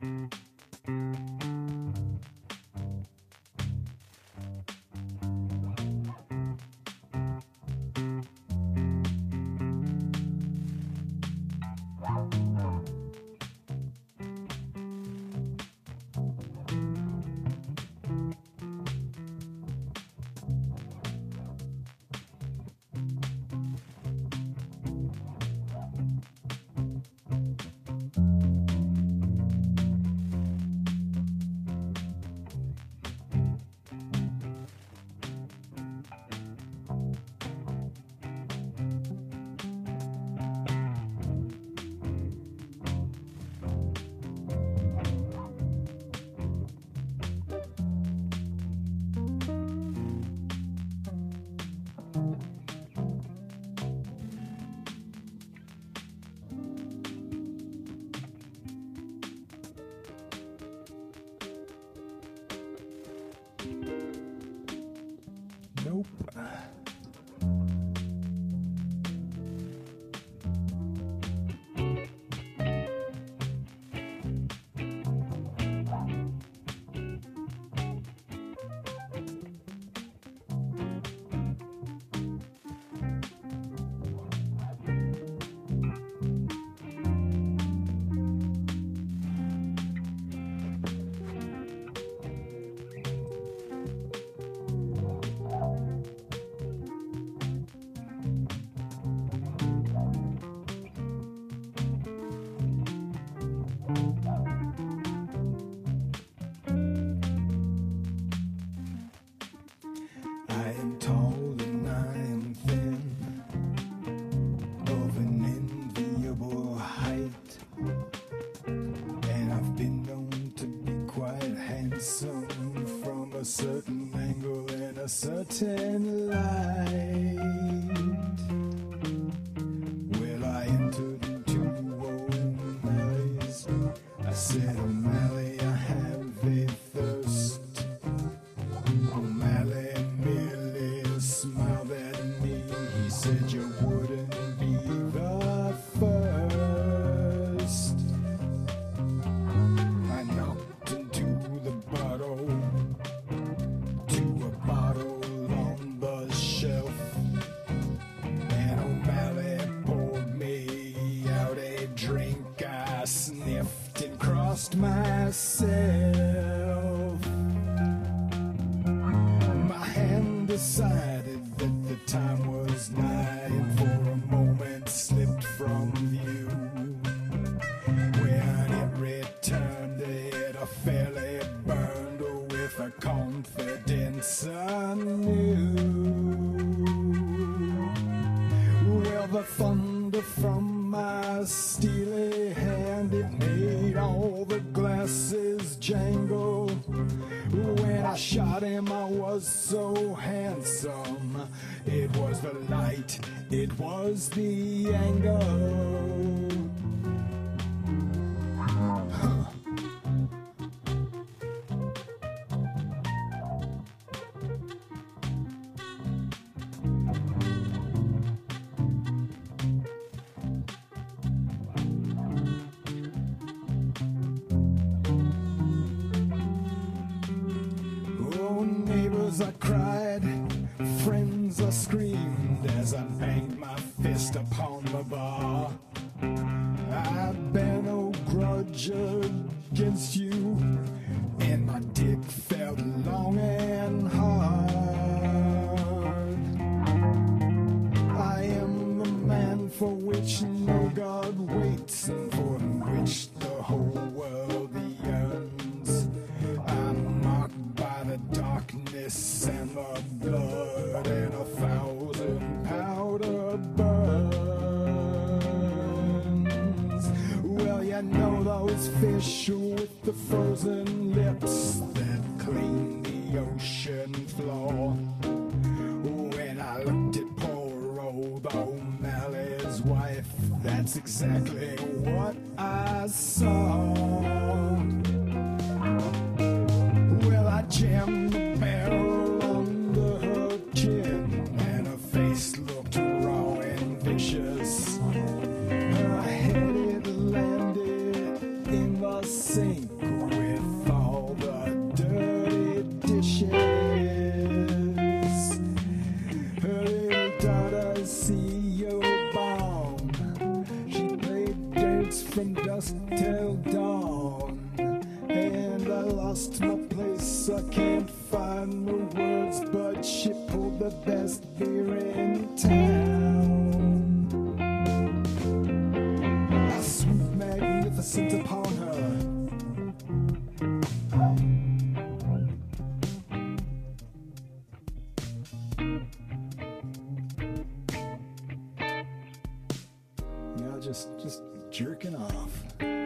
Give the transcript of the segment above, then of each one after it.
Música and light. Well, I entered into old oh, O'Malley's. I said, oh, O'Malley, I It was the light, it was the angle. Fist upon the bar. I bear no grudge against you, You know those fish with the frozen lips that clean the ocean floor. When I looked at poor old O'Malley's wife, that's exactly what I saw. Just just jerking off.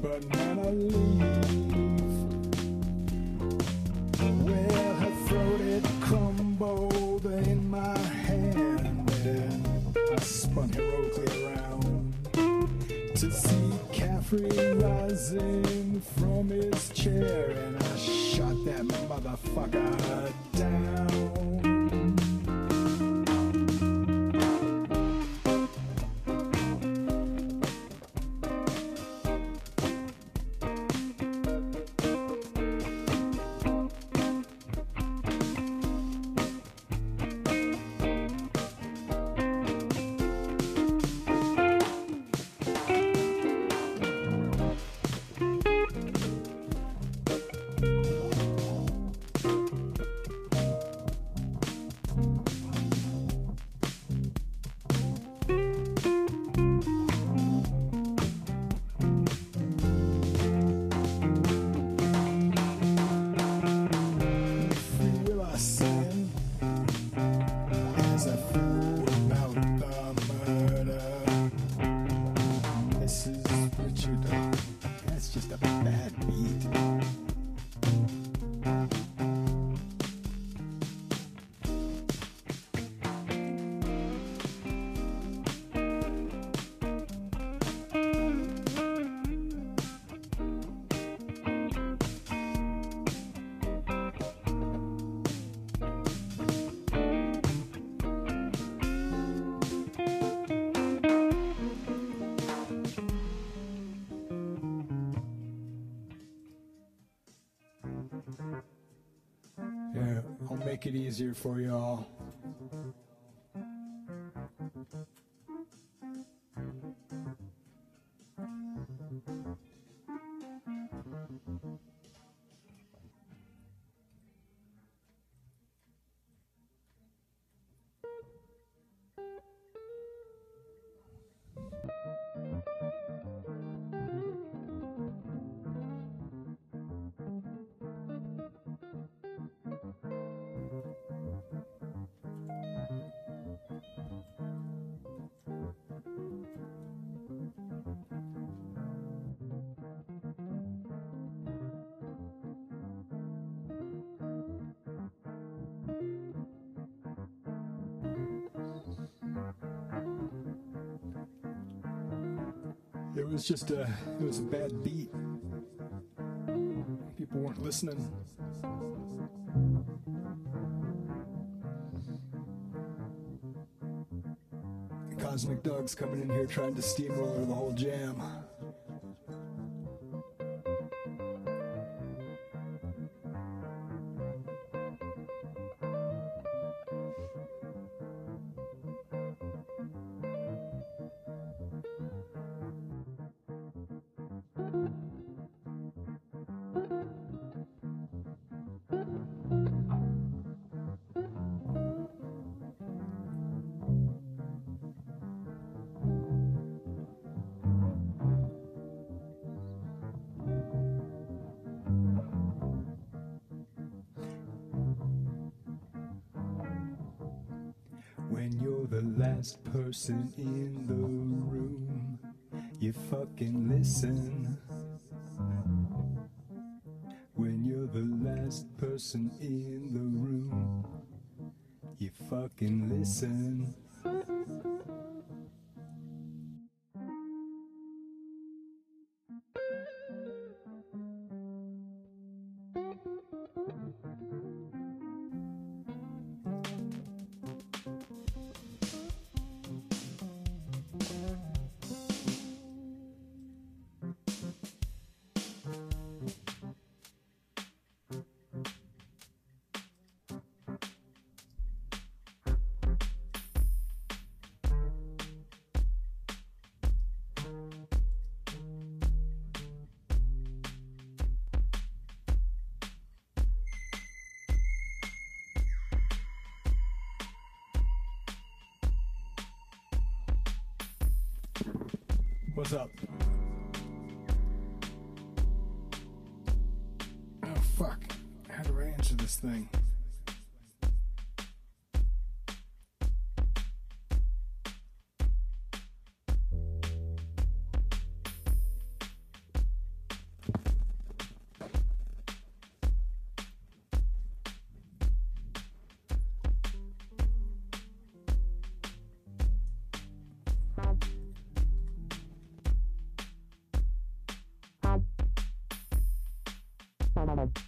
Banana leaf. Well, her throat it crumbled in my hand, and I spun heroically around to see Caffrey rising from his chair, and I shot that motherfucker down. Make it easier for you It was just a, it was a bad beat. People weren't listening. Cosmic Dog's coming in here trying to steamroller the whole jam. When you're the last person in the room, you fucking listen. When you're the last person in the room, you fucking listen. What's up? Oh, fuck. How do I answer this thing? Wow.